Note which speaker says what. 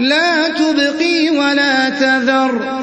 Speaker 1: لَا تُبْقِي وَلَا تَذَرُ.